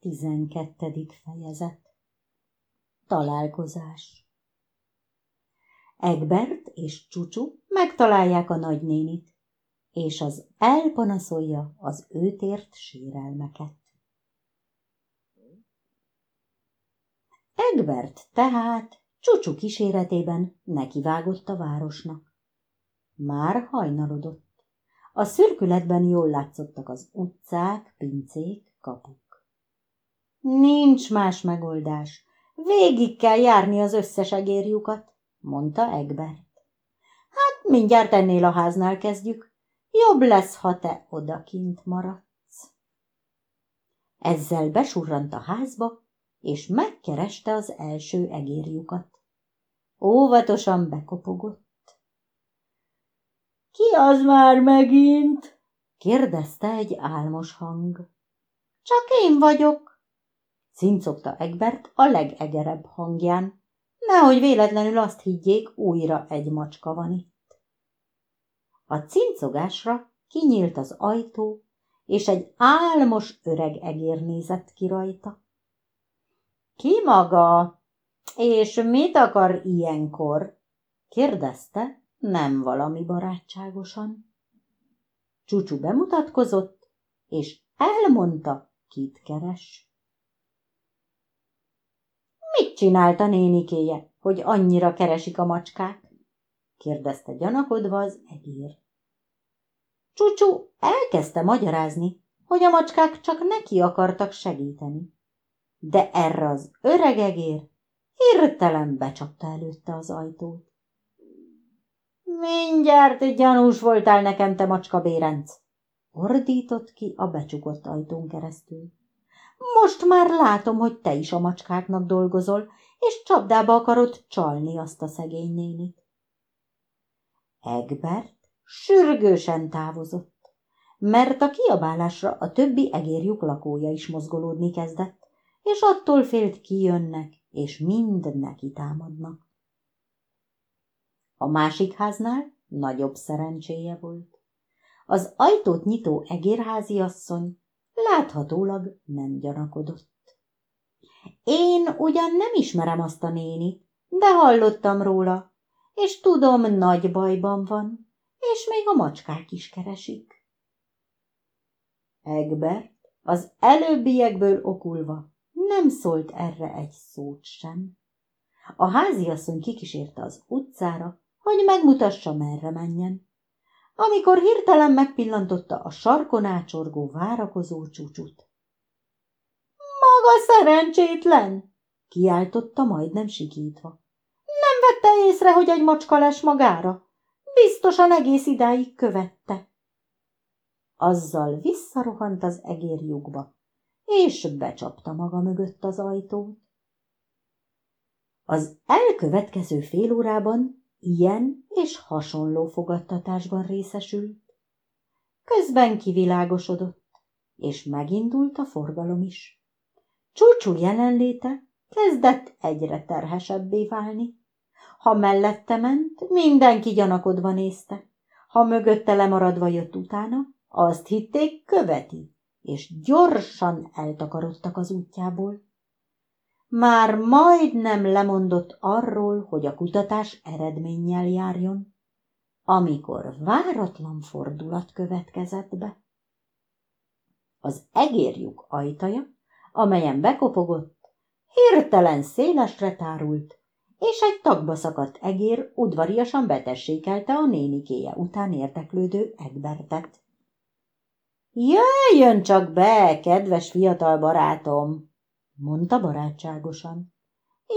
Tizenkettedik fejezet Találkozás Egbert és Csucsu megtalálják a nagynénit, és az elpanaszolja az őt ért sérelmeket. Egbert tehát Csucsu kíséretében nekivágott a városnak. Már hajnalodott. A szürkületben jól látszottak az utcák, pincék, kapuk. Nincs más megoldás. Végig kell járni az összes egérjukat, mondta Egbert. Hát mindjárt ennél a háznál kezdjük. Jobb lesz, ha te odakint maradsz. Ezzel besurrant a házba, és megkereste az első egérjukat. Óvatosan bekopogott. Ki az már megint? kérdezte egy álmos hang. Csak én vagyok, cincogta Egbert a legegerebb hangján, nehogy véletlenül azt higgyék, újra egy macska van itt. A cincogásra kinyílt az ajtó, és egy álmos öreg egér nézett ki rajta. Ki maga? És mit akar ilyenkor? kérdezte, nem valami barátságosan. Csúcsú bemutatkozott, és elmondta, kit keres. Mit csinálta nénikéje, hogy annyira keresik a macskák? kérdezte gyanakodva az egér. Csúcsú elkezdte magyarázni, hogy a macskák csak neki akartak segíteni. De erre az öreg egér hirtelen becsapta előtte az ajtót. Mindjárt gyanús voltál nekem, te macska bérenc! Ordított ki a becsukott ajtón keresztül. Most már látom, hogy te is a macskáknak dolgozol, és csapdába akarod csalni azt a szegény nénit. Egbert sürgősen távozott, mert a kiabálásra a többi egérjuk lakója is mozgolódni kezdett, és attól félt kijönnek, és mind neki támadnak. A másik háznál nagyobb szerencséje volt. Az ajtót nyitó egérházi asszony láthatólag nem gyanakodott. Én ugyan nem ismerem azt a nénit, de hallottam róla, és tudom, nagy bajban van, és még a macskák is keresik. Egbert az előbbiekből okulva nem szólt erre egy szót sem. A háziasszony kikísérte az utcára, hogy megmutassa, merre menjen. Amikor hirtelen megpillantotta a sarkon ácsorgó, várakozó csúcsút. Maga szerencsétlen! kiáltotta majdnem sikítva. Nem vette észre, hogy egy macska lesz magára. Biztosan egész idáig követte. Azzal visszarohant az egérjukba, és becsapta maga mögött az ajtót. Az elkövetkező fél órában Ilyen és hasonló fogadtatásban részesült. Közben kivilágosodott, és megindult a forgalom is. Csúcsú jelenléte kezdett egyre terhesebbé válni. Ha mellette ment, mindenki gyanakodva nézte. Ha mögötte lemaradva jött utána, azt hitték követi, és gyorsan eltakarodtak az útjából már majdnem lemondott arról, hogy a kutatás eredménnyel járjon, amikor váratlan fordulat következett be. Az egérjuk ajtaja, amelyen bekopogott, hirtelen szélesre tárult, és egy tagba szakadt egér udvariasan betessékelte a nénikéje után érteklődő Egbertet. Jöjjön csak be, kedves fiatal barátom! Mondta barátságosan.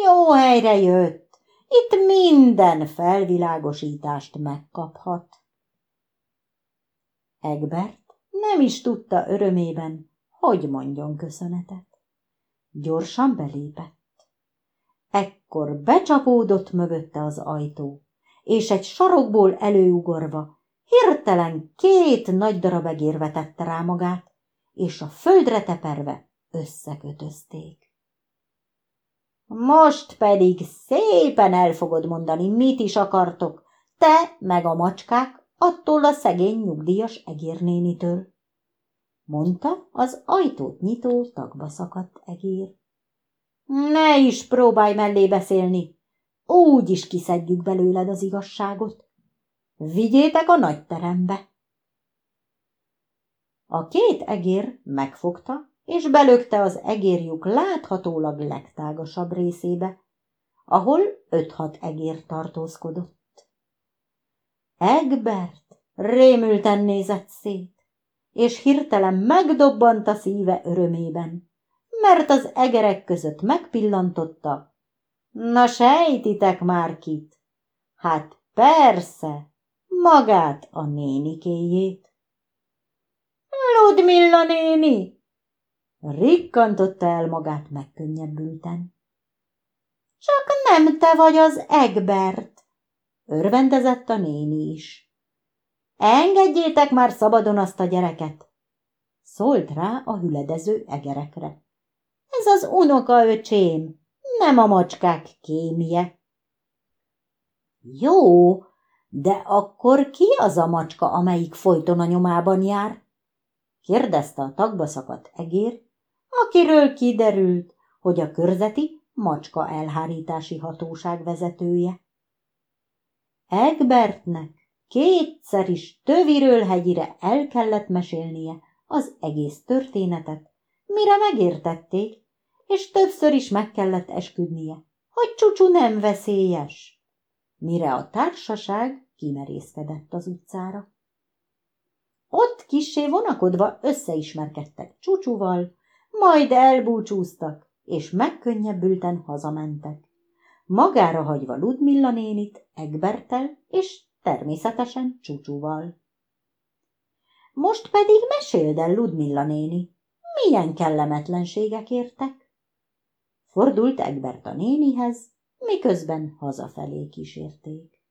Jó helyre jött, itt minden felvilágosítást megkaphat. Egbert nem is tudta örömében, hogy mondjon köszönetet. Gyorsan belépett. Ekkor becsapódott mögötte az ajtó, és egy sarokból előugorva hirtelen két nagy darab egér vetette rá magát, és a földre teperve összekötözték. Most pedig szépen el fogod mondani, mit is akartok, te meg a macskák attól a szegény nyugdíjas egérnénitől, mondta az ajtót nyitó tagba szakadt egér. Ne is próbálj mellé beszélni, úgy is kiszedjük belőled az igazságot. Vigyétek a nagy terembe. A két egér megfogta, és belökte az egérjuk láthatólag legtágasabb részébe, ahol öt-hat egér tartózkodott. Egbert rémülten nézett szét, és hirtelen megdobbant a szíve örömében, mert az egerek között megpillantotta. Na sejtitek már kit? Hát persze, magát a nénikéjét. Ludmilla néni! Rikkantotta el magát megkönnyebbülten. Csak nem te vagy az Egbert, örvendezett a néni is. Engedjétek már szabadon azt a gyereket, szólt rá a hüledező egerekre. Ez az unoka öcsém, nem a macskák kémie. Jó, de akkor ki az a macska, amelyik folyton a nyomában jár? kérdezte a tagba szakadt egér, akiről kiderült, hogy a körzeti macska elhárítási hatóság vezetője. Egbertnek kétszer is töviről hegyire el kellett mesélnie az egész történetet, mire megértették, és többször is meg kellett esküdnie, hogy csúcsú nem veszélyes, mire a társaság kimerészkedett az utcára. Ott kissé vonakodva összeismerkedtek csúcsúval, majd elbúcsúztak, és megkönnyebbülten hazamentek. Magára hagyva Ludmilla nénit, Egbertel és természetesen csúcsúval. Most pedig meséld el, Ludmilla néni, milyen kellemetlenségek értek? Fordult Egbert a nénihez, miközben hazafelé kísérték.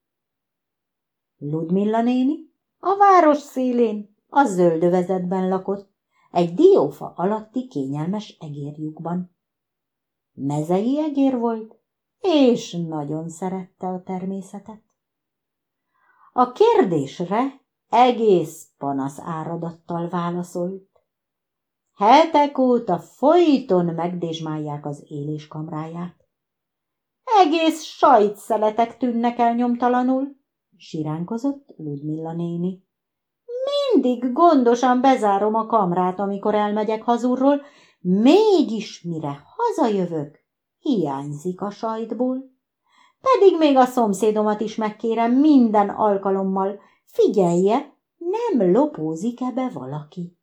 Ludmilla néni a város szélén, a zöldövezetben lakott, egy diófa alatti kényelmes egérjukban. Mezei egér volt, és nagyon szerette a természetet. A kérdésre egész panasz áradattal válaszolt. Hetek óta folyton megdésmálják az éléskamráját. Egész sajtszeletek tűnnek el nyomtalanul, siránkozott Ludmilla néni. Mindig gondosan bezárom a kamrát, amikor elmegyek hazurról, mégis mire hazajövök, hiányzik a sajtból. Pedig még a szomszédomat is megkérem minden alkalommal, figyelje, nem lopózik-e be valaki.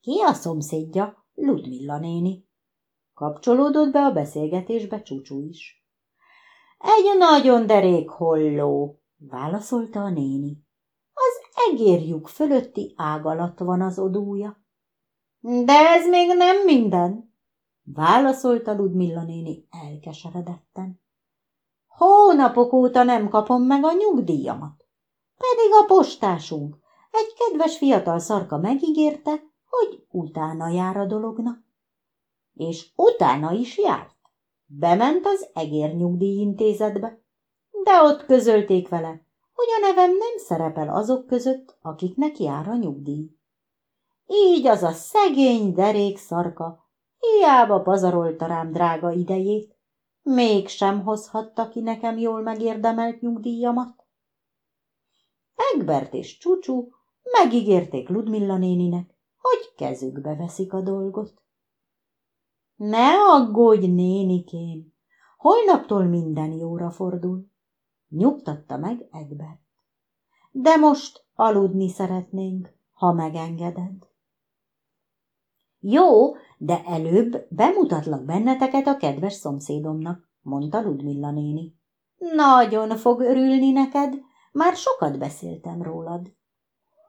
Ki a szomszédja? Ludmilla néni. Kapcsolódott be a beszélgetésbe Csúcsú is. Egy nagyon derék holló, válaszolta a néni. Egérjük fölötti ág alatt van az odúja. De ez még nem minden, válaszolta Ludmilla néni elkeseredetten. Hónapok óta nem kapom meg a nyugdíjamat. Pedig a postásunk, egy kedves fiatal szarka megígérte, hogy utána jár a dolognak. És utána is járt. Bement az egérnyugdíjintézetbe, de ott közölték vele, hogy a nevem nem szerepel azok között, akiknek jár a nyugdíj. Így az a szegény derék szarka hiába pazarolta rám drága idejét, mégsem hozhatta ki nekem jól megérdemelt nyugdíjamat. Egbert és Csúcsú megígérték Ludmilla néninek, hogy kezükbe veszik a dolgot. Ne aggódj, nénikém, holnaptól minden jóra fordul, nyugtatta meg Egbert. De most aludni szeretnénk, ha megengeded. Jó, de előbb bemutatlak benneteket a kedves szomszédomnak, mondta Ludmilla néni. Nagyon fog örülni neked, már sokat beszéltem rólad.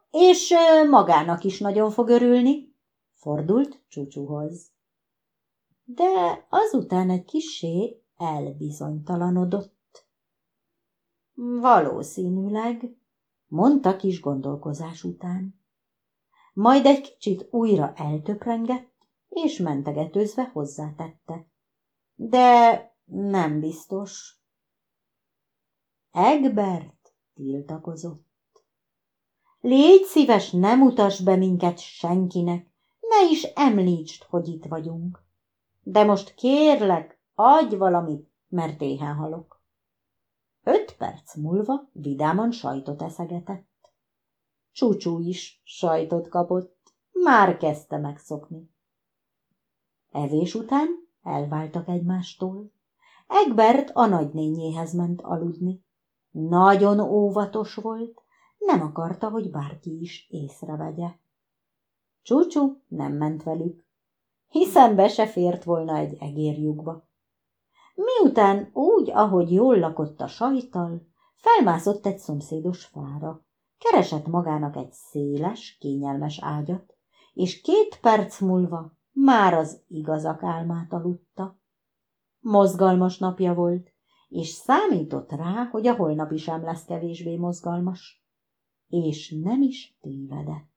És magának is nagyon fog örülni, fordult Csúcsúhoz de azután egy kisé elbizonytalanodott. Valószínűleg, mondta kis gondolkozás után. Majd egy kicsit újra eltöprengett, és mentegetőzve hozzátette. De nem biztos. Egbert tiltakozott. Légy szíves, nem utas be minket senkinek, ne is említsd, hogy itt vagyunk. De most kérlek, adj valamit, mert éhen halok. Öt perc múlva vidáman sajtot eszegetett. Csúcsú is sajtot kapott, már kezdte megszokni. Evés után elváltak egymástól. Egbert a nagynényéhez ment aludni. Nagyon óvatos volt, nem akarta, hogy bárki is észrevegye. Csúcsú nem ment velük, hiszen be se fért volna egy egérjukba. Miután úgy, ahogy jól lakott a sajtal, felmászott egy szomszédos fára. Keresett magának egy széles, kényelmes ágyat, és két perc múlva már az igazak álmát aludta. Mozgalmas napja volt, és számított rá, hogy a holnapi sem lesz kevésbé mozgalmas. És nem is tévedett.